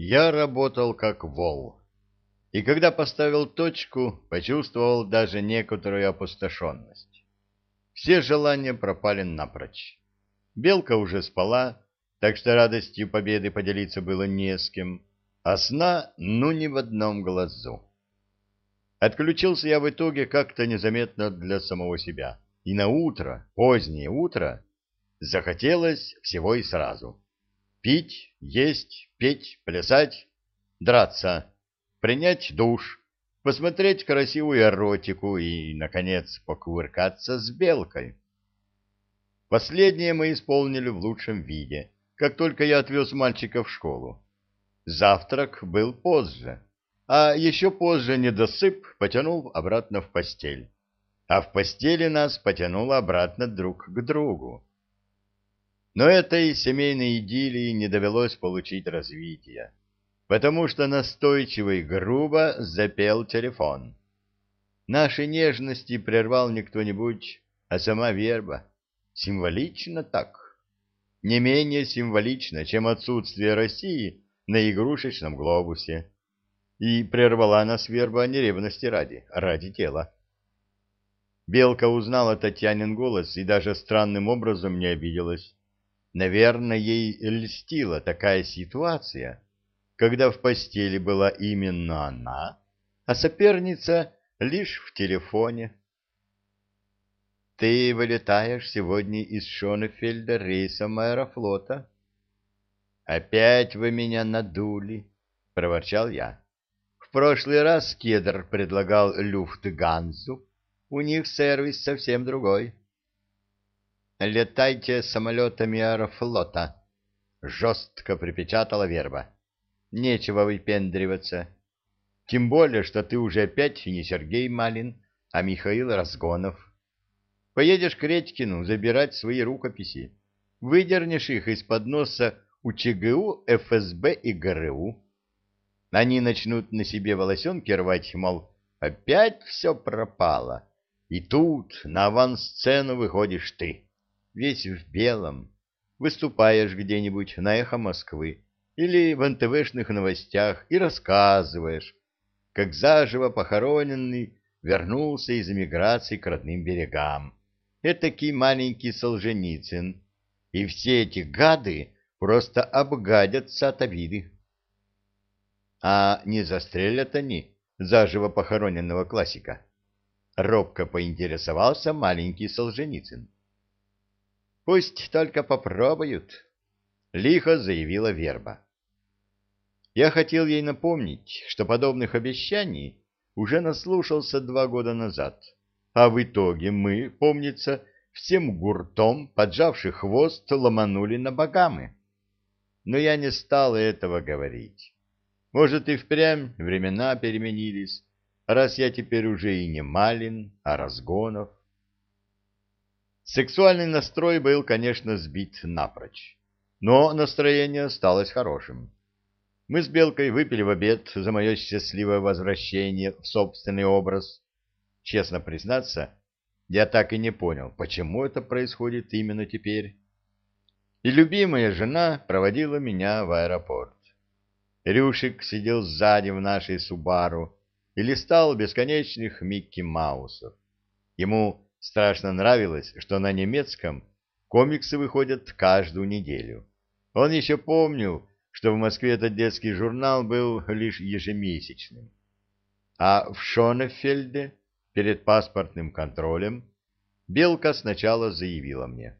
Я работал как вол, и когда поставил точку, почувствовал даже некоторую опустошенность. Все желания пропали напрочь. Белка уже спала, так что радостью победы поделиться было не с кем, а сна ну ни в одном глазу. Отключился я в итоге как-то незаметно для самого себя. И на утро, позднее утро, захотелось всего и сразу. Пить, есть, петь, плясать, драться, принять душ, посмотреть красивую эротику и, наконец, покувыркаться с белкой. Последнее мы исполнили в лучшем виде, как только я отвез мальчика в школу. Завтрак был позже, а еще позже недосып потянул обратно в постель, а в постели нас потянуло обратно друг к другу. Но этой семейной идиллии не довелось получить развития, потому что настойчиво и грубо запел телефон. Наши нежности прервал не кто-нибудь, а сама верба. Символично так. Не менее символично, чем отсутствие России на игрушечном глобусе. И прервала нас верба не ревности ради, а ради тела. Белка узнала Татьянин голос и даже странным образом не обиделась. Наверное, ей льстила такая ситуация, когда в постели была именно она, а соперница лишь в телефоне. «Ты вылетаешь сегодня из Шонефельда рейсом аэрофлота?» «Опять вы меня надули», — проворчал я. «В прошлый раз Кедр предлагал Люфтганзу. У них сервис совсем другой». «Летайте самолетами аэрофлота», — жестко припечатала верба. «Нечего выпендриваться. Тем более, что ты уже опять не Сергей Малин, а Михаил Разгонов. Поедешь к Редькину забирать свои рукописи, выдернешь их из-под носа у ЧГУ, ФСБ и ГРУ. Они начнут на себе волосенки рвать, мол, опять все пропало. И тут на авансцену выходишь ты» весь в белом, выступаешь где-нибудь на «Эхо Москвы» или в НТВшных новостях и рассказываешь, как заживо похороненный вернулся из эмиграции к родным берегам. Этакий маленький Солженицын. И все эти гады просто обгадятся от обиды. А не застрелят они заживо похороненного классика? Робко поинтересовался маленький Солженицын. Пусть только попробуют, — лихо заявила Верба. Я хотел ей напомнить, что подобных обещаний уже наслушался два года назад, а в итоге мы, помнится, всем гуртом, поджавший хвост, ломанули на богамы. Но я не стал этого говорить. Может, и впрямь времена переменились, раз я теперь уже и не Малин, а Разгонов. Сексуальный настрой был, конечно, сбит напрочь, но настроение осталось хорошим. Мы с Белкой выпили в обед за мое счастливое возвращение в собственный образ. Честно признаться, я так и не понял, почему это происходит именно теперь. И любимая жена проводила меня в аэропорт. Рюшик сидел сзади в нашей Субару и листал бесконечных Микки Маусов. Ему Страшно нравилось, что на немецком комиксы выходят каждую неделю. Он еще помнил, что в Москве этот детский журнал был лишь ежемесячным. А в Шонефельде перед паспортным контролем Белка сначала заявила мне.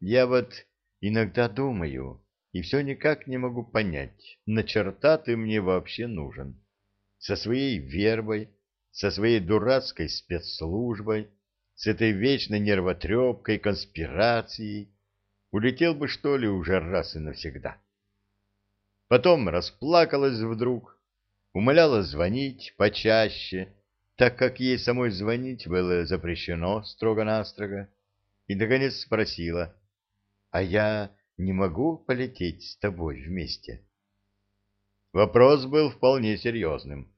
«Я вот иногда думаю, и все никак не могу понять, на черта ты мне вообще нужен. Со своей вербой, со своей дурацкой спецслужбой, с этой вечной нервотрепкой, конспирацией. Улетел бы, что ли, уже раз и навсегда. Потом расплакалась вдруг, умоляла звонить почаще, так как ей самой звонить было запрещено строго-настрого, и, наконец, спросила, «А я не могу полететь с тобой вместе?» Вопрос был вполне серьезным,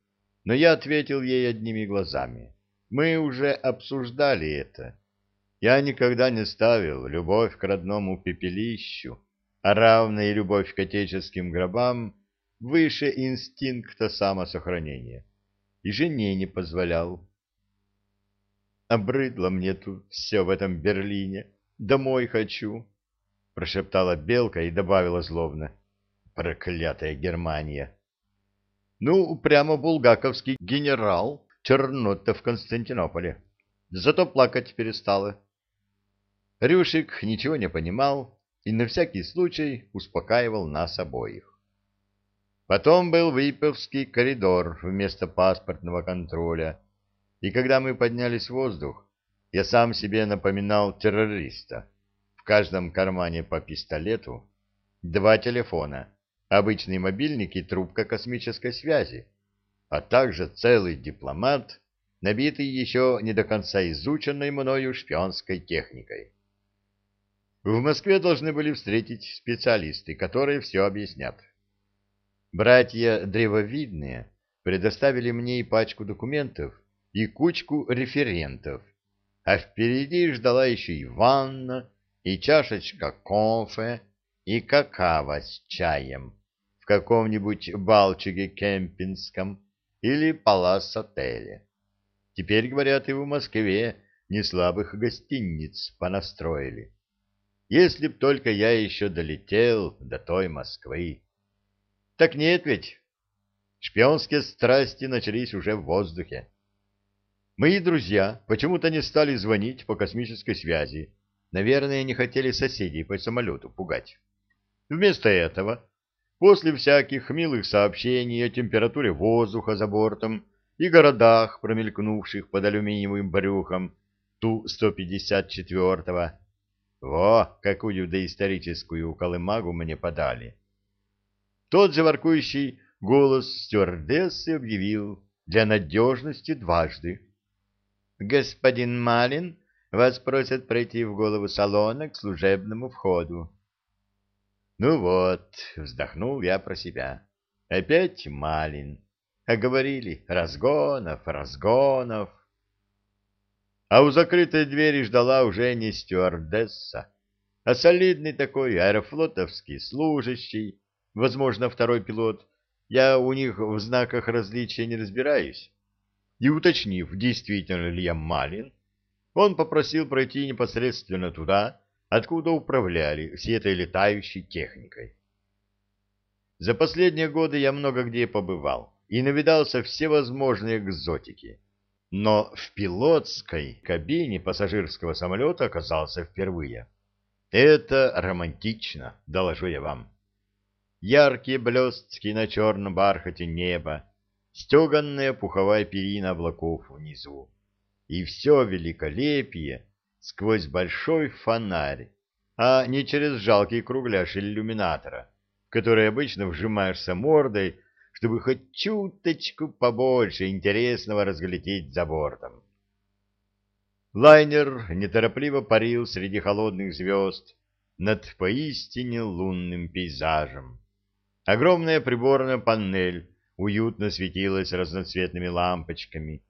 но я ответил ей одними глазами. Мы уже обсуждали это. Я никогда не ставил любовь к родному пепелищу, а равная любовь к отеческим гробам выше инстинкта самосохранения, и жене не позволял. Обрыдло мне тут все в этом Берлине, домой хочу, — прошептала Белка и добавила злобно. Проклятая Германия! Ну, прямо булгаковский генерал Чернота в Константинополе. Зато плакать перестала. Рюшик ничего не понимал и на всякий случай успокаивал нас обоих. Потом был Выпивский коридор вместо паспортного контроля, и когда мы поднялись в воздух, я сам себе напоминал террориста. В каждом кармане по пистолету, два телефона, обычный мобильник и трубка космической связи, а также целый дипломат, набитый еще не до конца изученной мною шпионской техникой. В Москве должны были встретить специалисты, которые все объяснят. Братья древовидные предоставили мне и пачку документов, и кучку референтов, а впереди ждала еще и ванна, и чашечка кофе, и какао с чаем в каком-нибудь балчиге кемпинском или палас-отеле. Теперь, говорят, и в Москве не слабых гостиниц понастроили. Если б только я еще долетел до той Москвы. Так нет ведь. Шпионские страсти начались уже в воздухе. Мои друзья почему-то не стали звонить по космической связи. Наверное, не хотели соседей по самолету пугать. Вместо этого, после всяких милых сообщений о температуре воздуха за бортом и городах, промелькнувших под алюминиевым брюхом Ту-154-го, во, какую доисторическую колымагу мне подали! Тот же воркующий голос стюардессы объявил для надежности дважды. «Господин Малин, вас просят пройти в голову салона к служебному входу». «Ну вот», — вздохнул я про себя, — «опять Малин. А говорили, разгонов, разгонов». А у закрытой двери ждала уже не стюардесса, а солидный такой аэрофлотовский служащий, возможно, второй пилот, я у них в знаках различия не разбираюсь. И уточнив, действительно ли я Малин, он попросил пройти непосредственно туда, откуда управляли всей этой летающей техникой. За последние годы я много где побывал и навидался всевозможные экзотики, но в пилотской кабине пассажирского самолета оказался впервые. Это романтично, доложу я вам яркие блестки на черном бархате неба, стеганная пуховая перина облаков внизу. И все великолепие сквозь большой фонарь, а не через жалкий кругляш иллюминатора, в который обычно вжимаешься мордой, чтобы хоть чуточку побольше интересного разглядеть за бортом. Лайнер неторопливо парил среди холодных звезд над поистине лунным пейзажем. Огромная приборная панель уютно светилась разноцветными лампочками,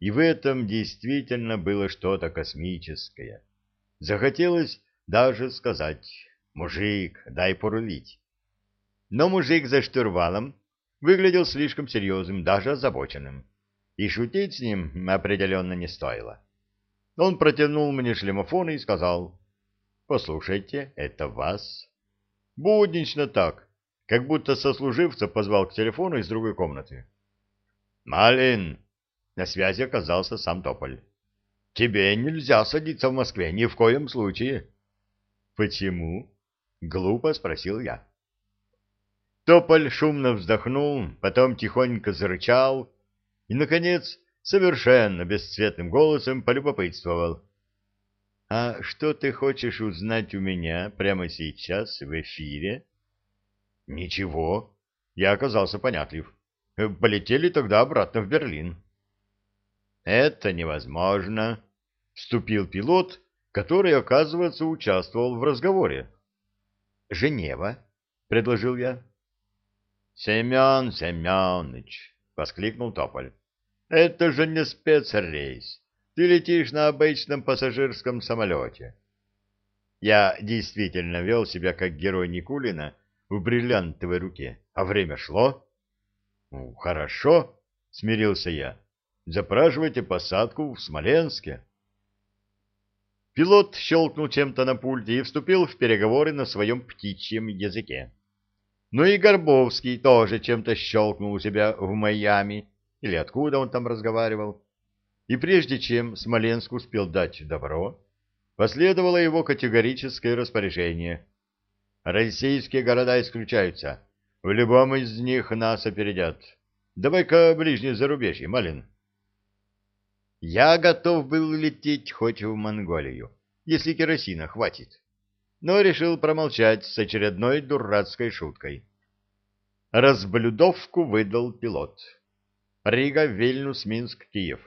и в этом действительно было что-то космическое. Захотелось даже сказать «Мужик, дай порулить». Но мужик за штурвалом выглядел слишком серьезным, даже озабоченным, и шутить с ним определенно не стоило. Он протянул мне шлемофон и сказал «Послушайте, это вас». Буднично так, как будто сослуживца позвал к телефону из другой комнаты. «Малин!» — на связи оказался сам Тополь. «Тебе нельзя садиться в Москве, ни в коем случае». «Почему?» — глупо спросил я. Тополь шумно вздохнул, потом тихонько зарычал и, наконец, совершенно бесцветным голосом полюбопытствовал. «А что ты хочешь узнать у меня прямо сейчас в эфире?» Ничего, я оказался понятлив. Полетели тогда обратно в Берлин. Это невозможно, вступил пилот, который, оказывается, участвовал в разговоре. Женева, предложил я. Семен Семенович, воскликнул Тополь. Это же не спецрейс. Ты летишь на обычном пассажирском самолете. Я действительно вел себя как герой Никулина в бриллиантовой руке, а время шло. Ну, хорошо, смирился я. Запрашивайте посадку в Смоленске. Пилот щелкнул чем-то на пульте и вступил в переговоры на своем птичьем языке. Ну и Горбовский тоже чем-то щелкнул у себя в Майами, или откуда он там разговаривал. И прежде чем Смоленск успел дать добро, последовало его категорическое распоряжение. Российские города исключаются. В любом из них нас опередят. Давай-ка ближнее зарубежье, Малин. Я готов был лететь хоть в Монголию, если керосина хватит, но решил промолчать с очередной дурацкой шуткой. Разблюдовку выдал пилот. Рига, Вильнюс, Минск, Киев.